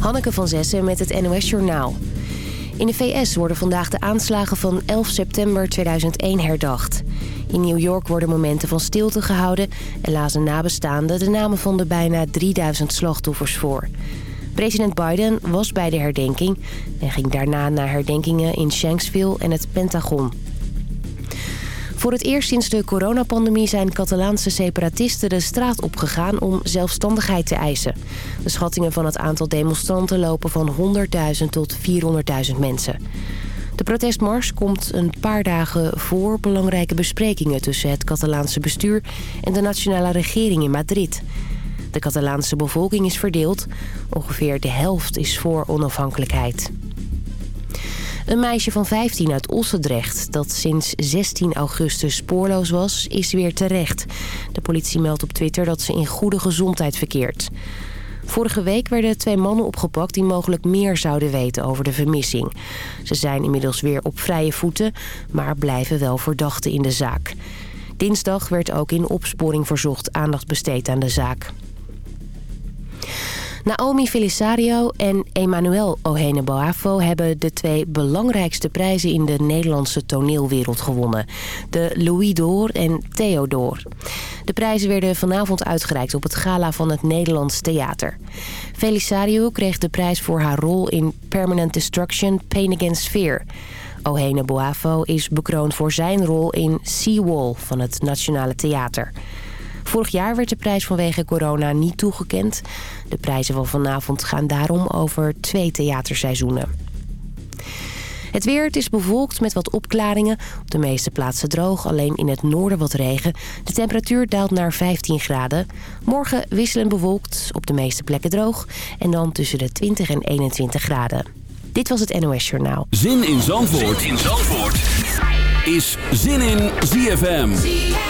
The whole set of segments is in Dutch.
Hanneke van Zessen met het NOS Journaal. In de VS worden vandaag de aanslagen van 11 september 2001 herdacht. In New York worden momenten van stilte gehouden... en lazen nabestaanden de namen van de bijna 3000 slachtoffers voor. President Biden was bij de herdenking... en ging daarna naar herdenkingen in Shanksville en het Pentagon. Voor het eerst sinds de coronapandemie zijn Catalaanse separatisten de straat opgegaan om zelfstandigheid te eisen. De schattingen van het aantal demonstranten lopen van 100.000 tot 400.000 mensen. De protestmars komt een paar dagen voor belangrijke besprekingen tussen het Catalaanse bestuur en de nationale regering in Madrid. De Catalaanse bevolking is verdeeld. Ongeveer de helft is voor onafhankelijkheid. Een meisje van 15 uit Ossendrecht, dat sinds 16 augustus spoorloos was, is weer terecht. De politie meldt op Twitter dat ze in goede gezondheid verkeert. Vorige week werden twee mannen opgepakt die mogelijk meer zouden weten over de vermissing. Ze zijn inmiddels weer op vrije voeten, maar blijven wel verdachten in de zaak. Dinsdag werd ook in opsporing verzocht aandacht besteed aan de zaak. Naomi Felisario en Emmanuel Ohene-Boafo hebben de twee belangrijkste prijzen in de Nederlandse toneelwereld gewonnen. De Louis d'Or en Theodor. De prijzen werden vanavond uitgereikt op het gala van het Nederlands Theater. Felisario kreeg de prijs voor haar rol in Permanent Destruction Pain Against Fear. Ohene Boafo is bekroond voor zijn rol in Seawall van het Nationale Theater. Vorig jaar werd de prijs vanwege corona niet toegekend. De prijzen van vanavond gaan daarom over twee theaterseizoenen. Het weer, het is bewolkt met wat opklaringen. Op de meeste plaatsen droog, alleen in het noorden wat regen. De temperatuur daalt naar 15 graden. Morgen wisselend bewolkt, op de meeste plekken droog. En dan tussen de 20 en 21 graden. Dit was het NOS Journaal. Zin in Zandvoort, zin in Zandvoort. is Zin in ZFM.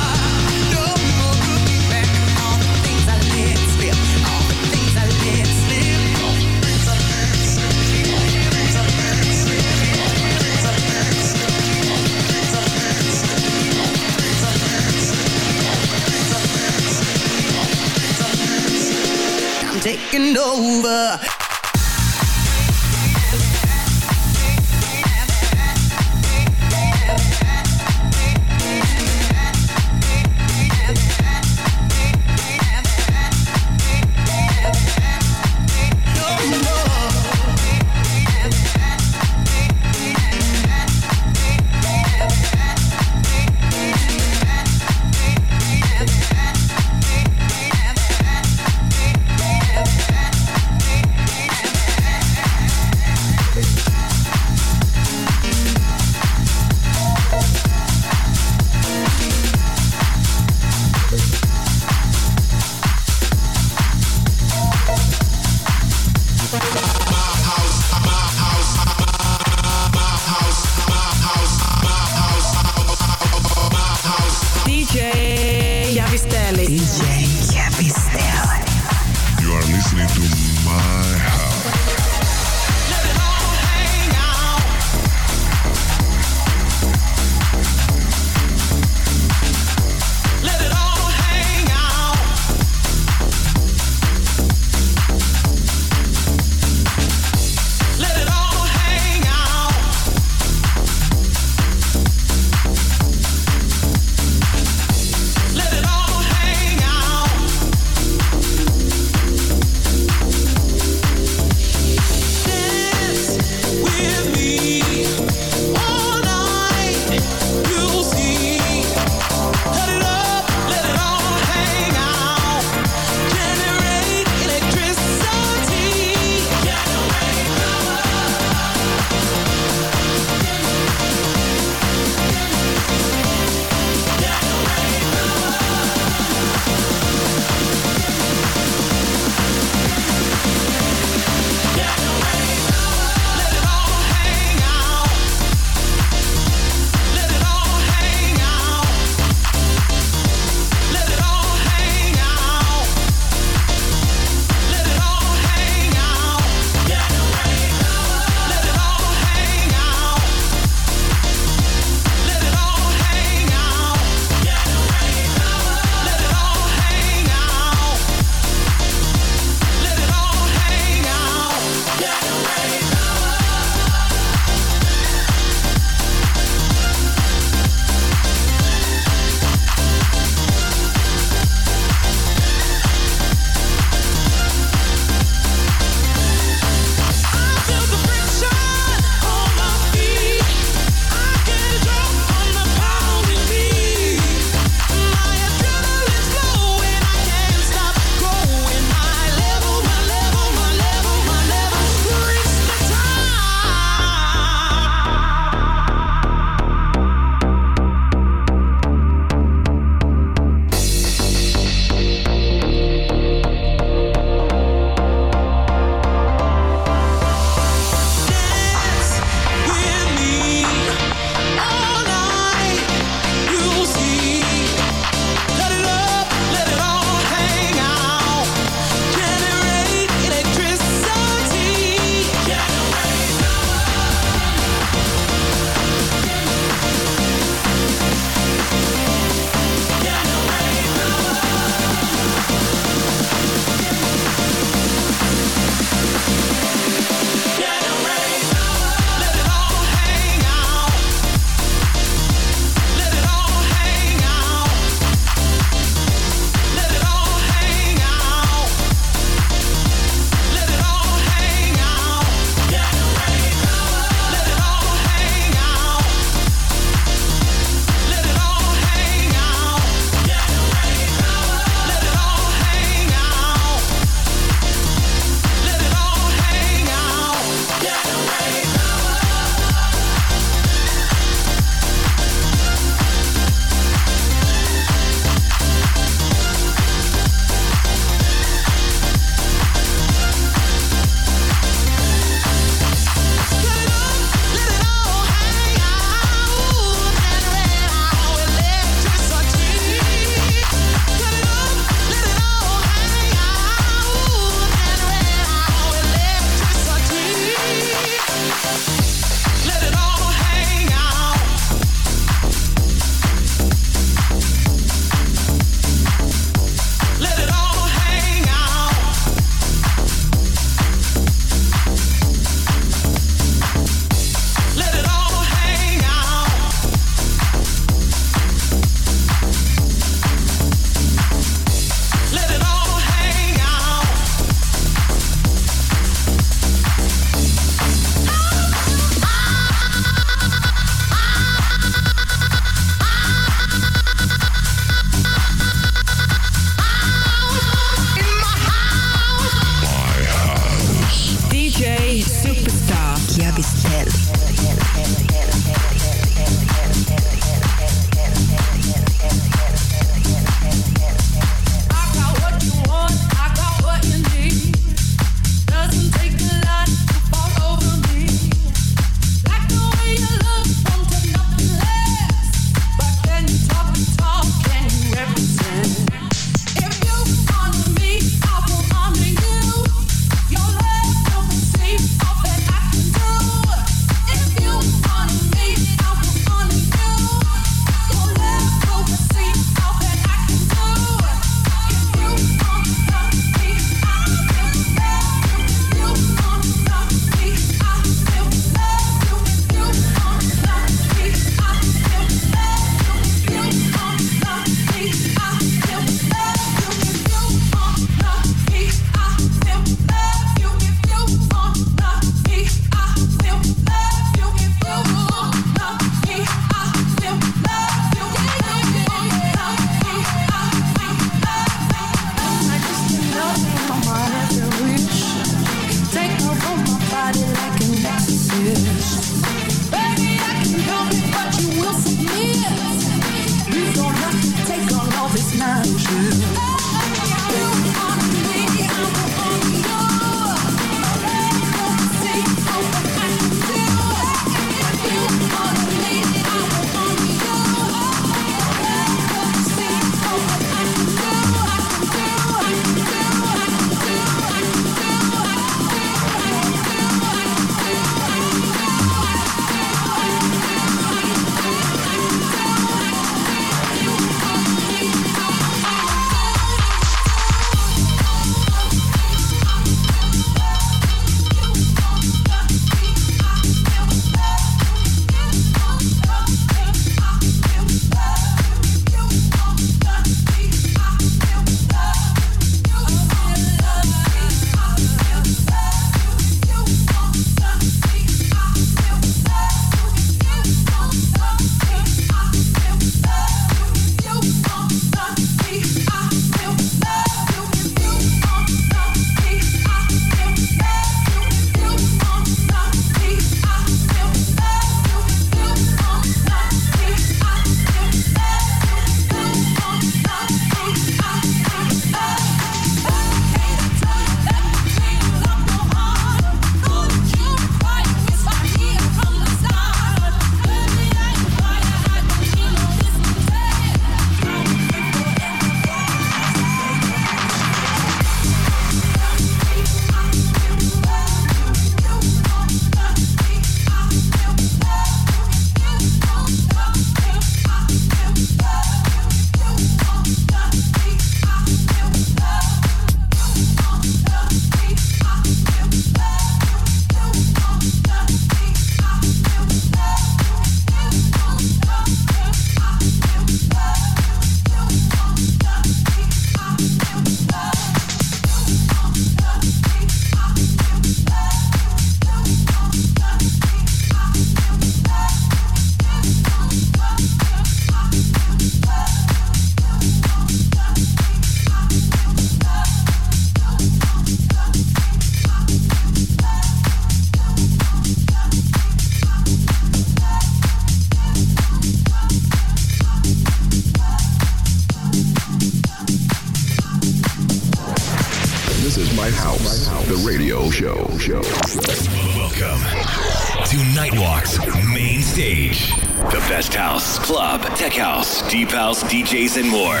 DJs, and more.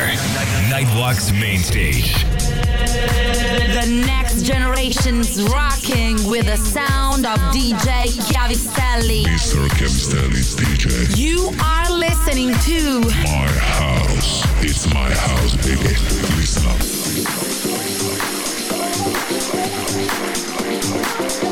Nightwalk's main stage. The next generation's rocking with the sound of DJ Chiavistelli. Mr. Cavistelli's DJ. You are listening to My house. It's my house, baby. Listen up.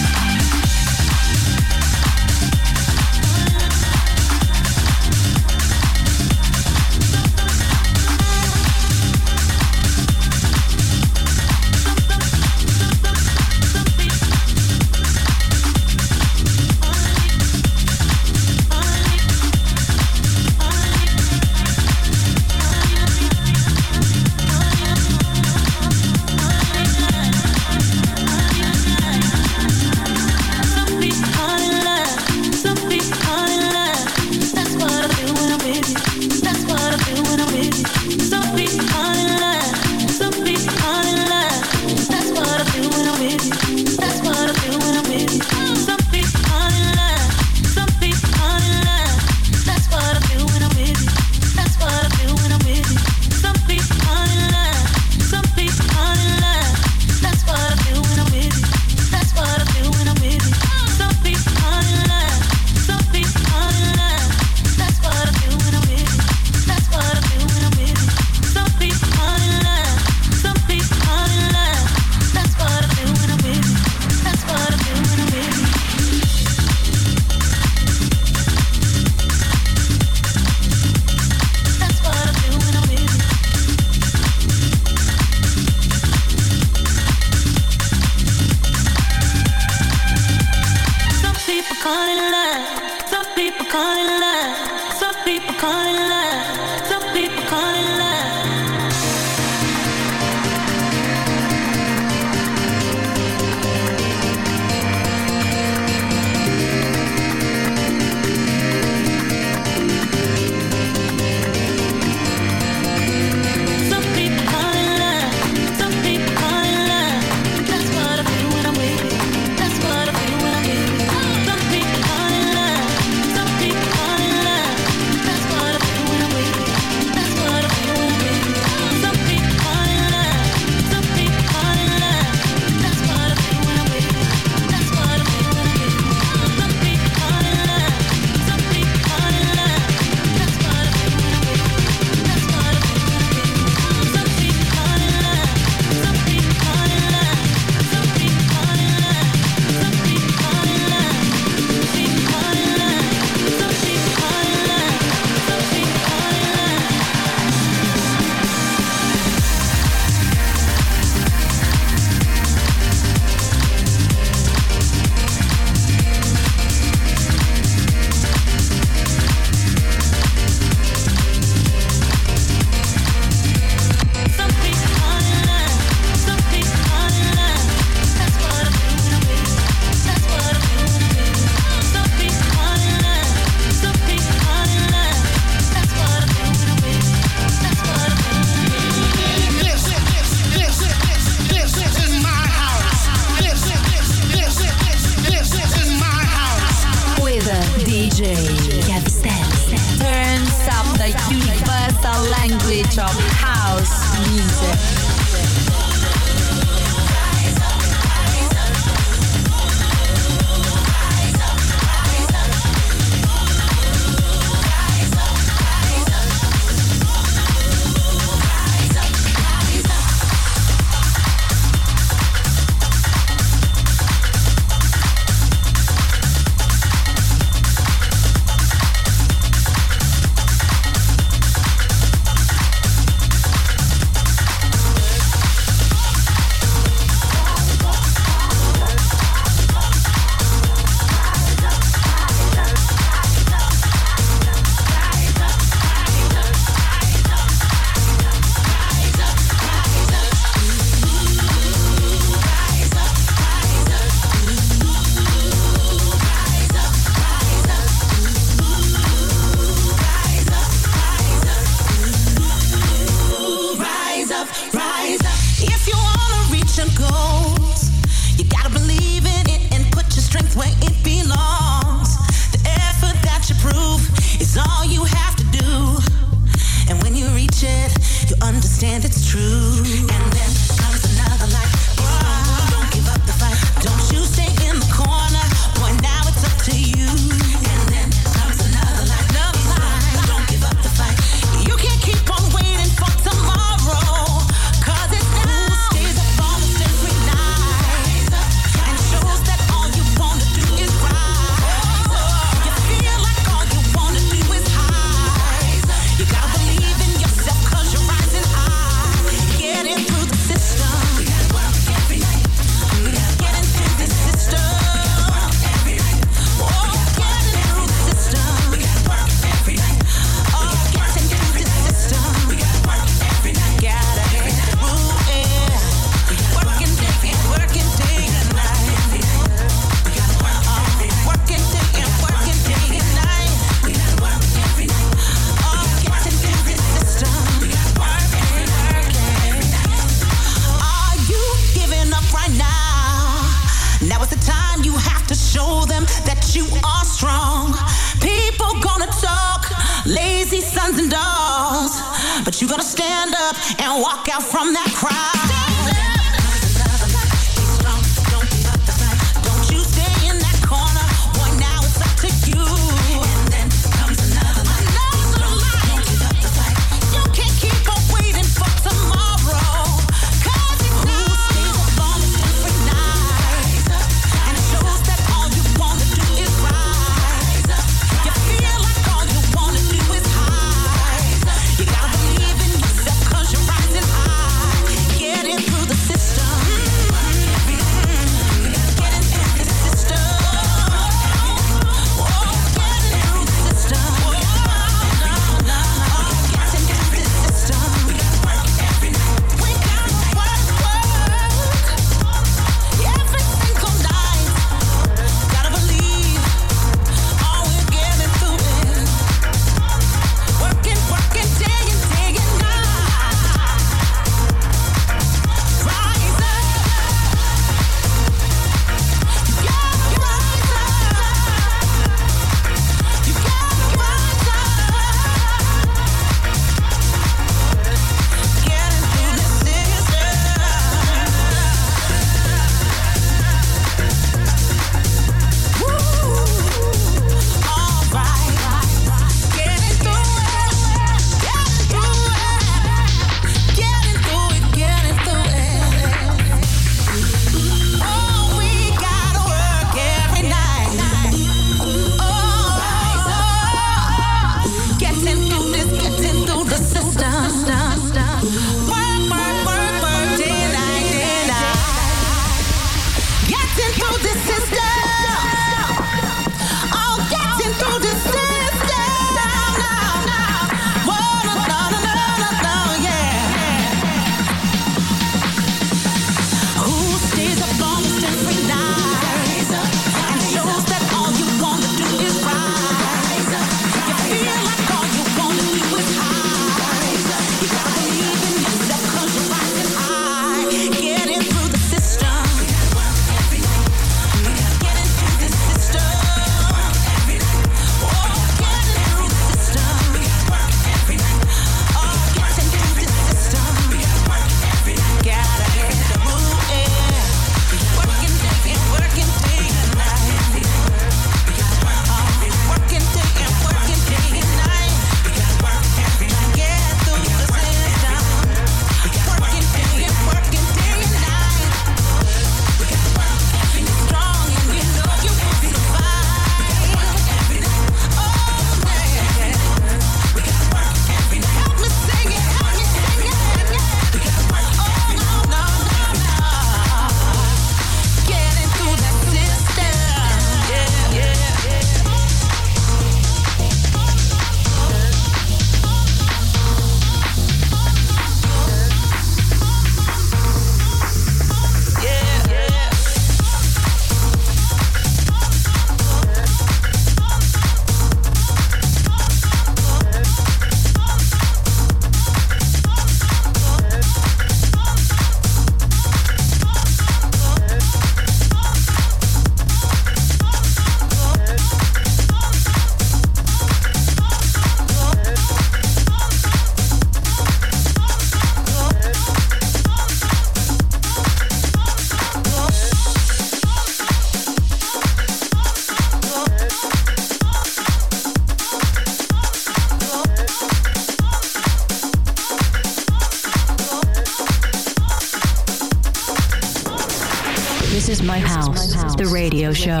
House, the radio show.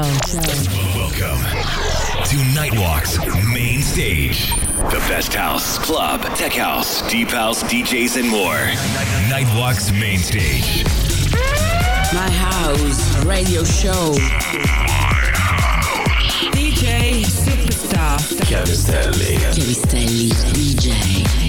Welcome to Nightwalk's main stage. The best house, club, tech house, deep house, DJs, and more. Nightwalk's main stage. My house, radio show. DJ Superstar. Chiavistelli. Chiavistelli, DJ.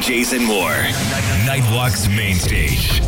DJs, and more. Nightwalk's main stage.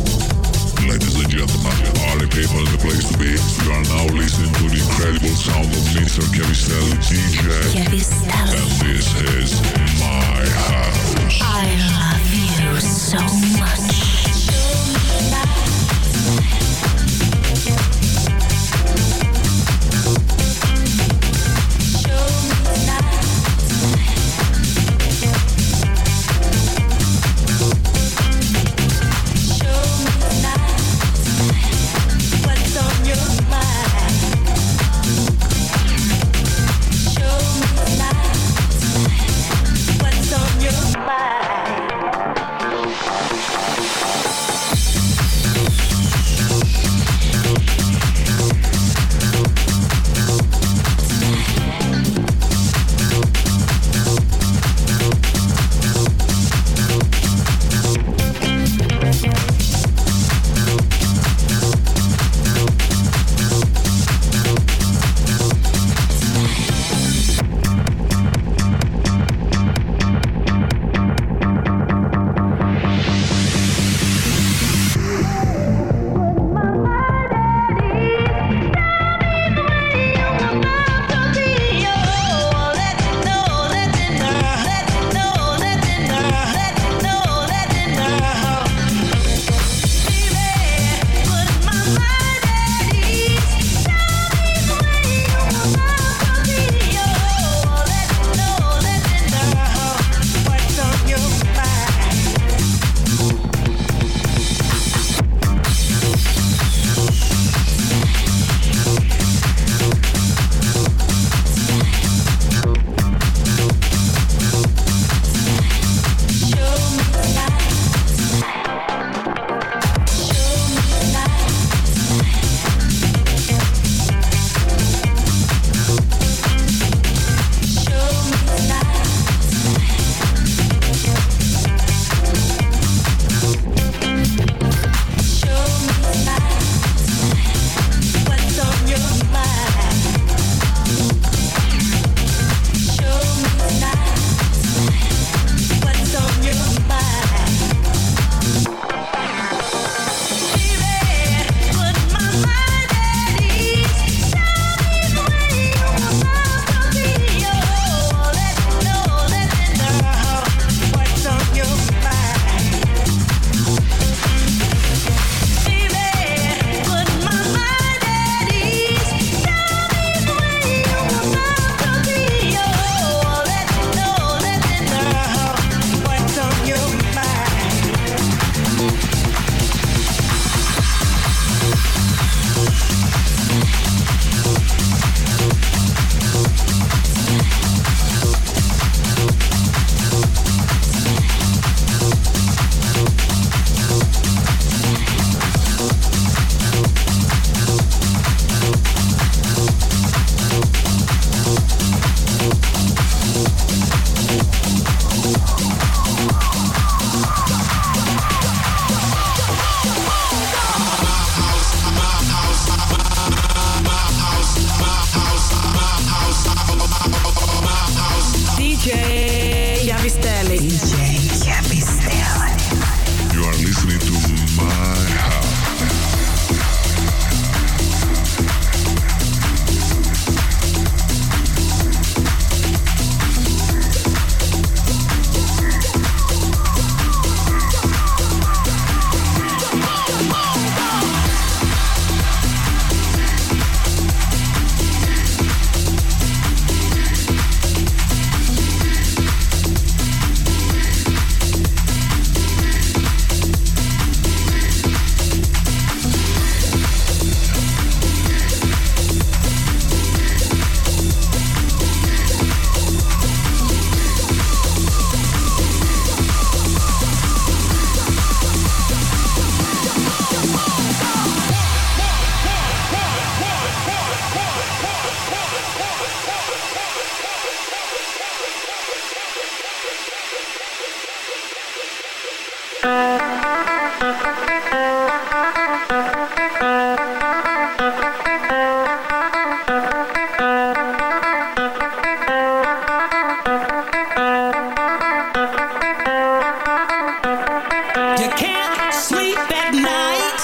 can't sleep at night,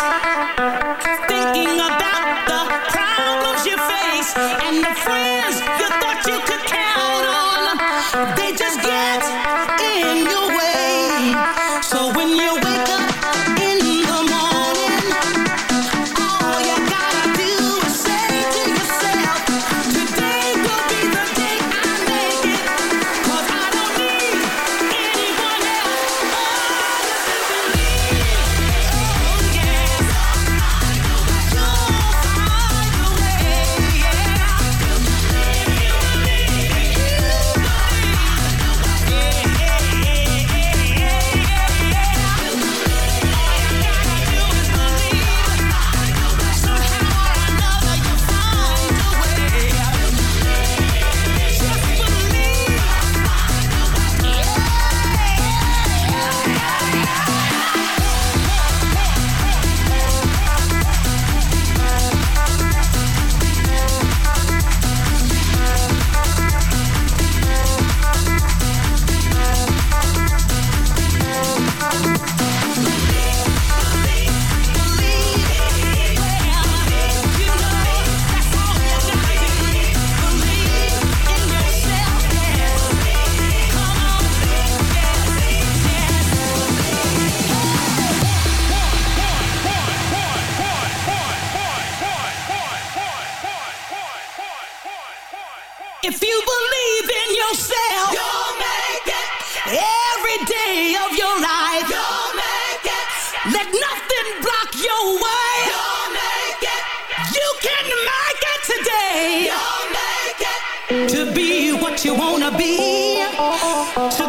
thinking of To be what you wanna be. To